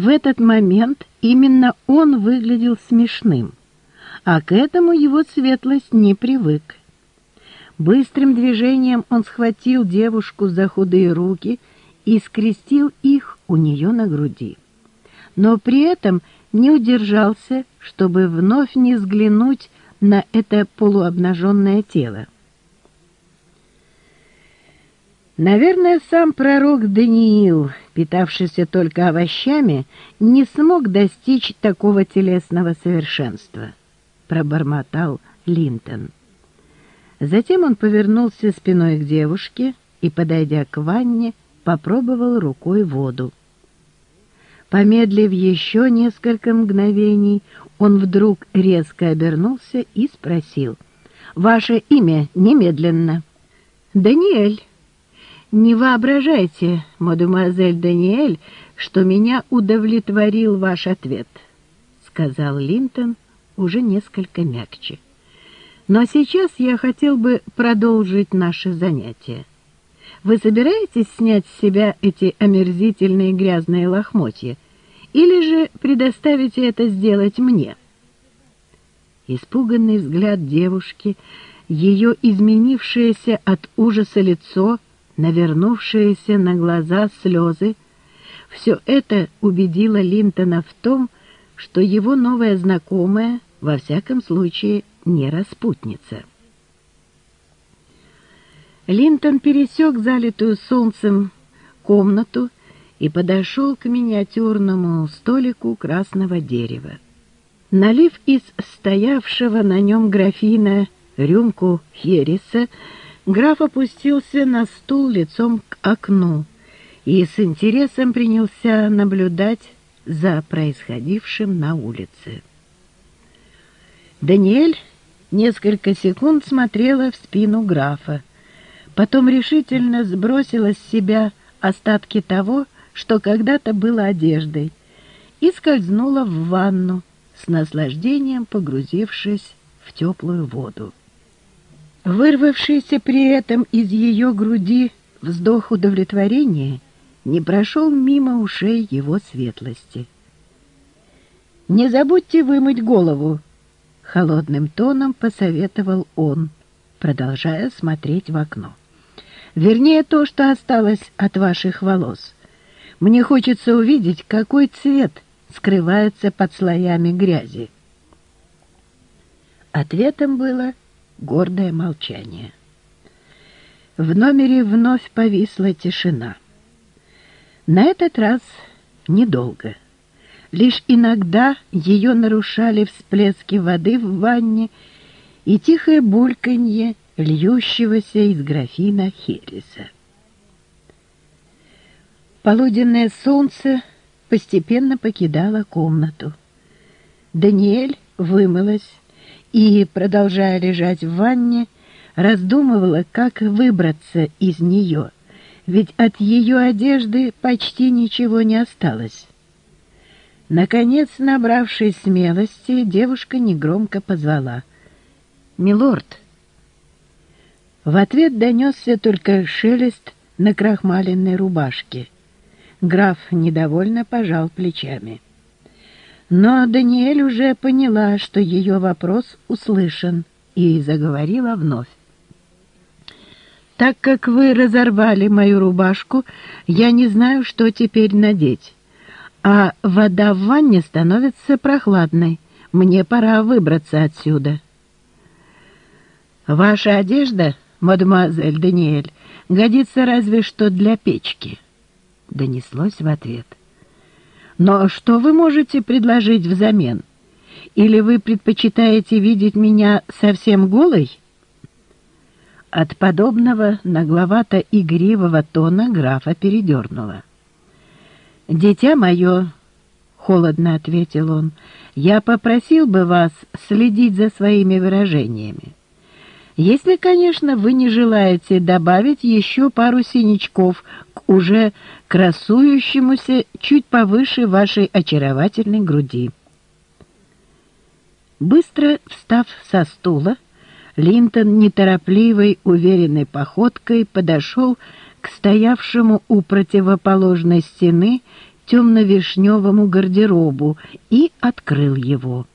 В этот момент именно он выглядел смешным, а к этому его светлость не привык. Быстрым движением он схватил девушку за худые руки и скрестил их у нее на груди. Но при этом не удержался, чтобы вновь не взглянуть на это полуобнаженное тело. Наверное, сам пророк Даниил, питавшийся только овощами, не смог достичь такого телесного совершенства, пробормотал Линтон. Затем он повернулся спиной к девушке и, подойдя к ванне, попробовал рукой воду. Помедлив еще несколько мгновений, он вдруг резко обернулся и спросил. «Ваше имя немедленно». «Даниэль». «Не воображайте, мадемуазель Даниэль, что меня удовлетворил ваш ответ», — сказал Линтон уже несколько мягче. «Но сейчас я хотел бы продолжить наше занятие. Вы собираетесь снять с себя эти омерзительные грязные лохмотья или же предоставите это сделать мне?» Испуганный взгляд девушки, ее изменившееся от ужаса лицо — навернувшиеся на глаза слезы, все это убедило Линтона в том, что его новая знакомая, во всяком случае, не распутница. Линтон пересек залитую солнцем комнату и подошел к миниатюрному столику красного дерева. Налив из стоявшего на нем графина рюмку хереса, Граф опустился на стул лицом к окну и с интересом принялся наблюдать за происходившим на улице. Даниэль несколько секунд смотрела в спину графа, потом решительно сбросила с себя остатки того, что когда-то было одеждой, и скользнула в ванну, с наслаждением погрузившись в теплую воду. Вырвавшийся при этом из ее груди вздох удовлетворения не прошел мимо ушей его светлости. «Не забудьте вымыть голову», — холодным тоном посоветовал он, продолжая смотреть в окно. «Вернее, то, что осталось от ваших волос. Мне хочется увидеть, какой цвет скрывается под слоями грязи». Ответом было гордое молчание. В номере вновь повисла тишина. На этот раз недолго. Лишь иногда ее нарушали всплески воды в ванне и тихое бульканье льющегося из графина Хереса. Полуденное солнце постепенно покидало комнату. Даниэль вымылась, и, продолжая лежать в ванне, раздумывала, как выбраться из нее, ведь от ее одежды почти ничего не осталось. Наконец, набравшись смелости, девушка негромко позвала. «Милорд!» В ответ донесся только шелест на крахмаленной рубашке. Граф недовольно пожал плечами. Но Даниэль уже поняла, что ее вопрос услышан, и заговорила вновь. «Так как вы разорвали мою рубашку, я не знаю, что теперь надеть. А вода в ванне становится прохладной. Мне пора выбраться отсюда». «Ваша одежда, мадемуазель Даниэль, годится разве что для печки», — донеслось в ответ. Но что вы можете предложить взамен? Или вы предпочитаете видеть меня совсем голой?» От подобного нагловато-игривого тона графа передернула. «Дитя мое», — холодно ответил он, — «я попросил бы вас следить за своими выражениями. Если, конечно, вы не желаете добавить еще пару синячков к уже красующемуся чуть повыше вашей очаровательной груди. Быстро встав со стула, Линтон неторопливой, уверенной походкой подошел к стоявшему у противоположной стены темно-вишневому гардеробу и открыл его.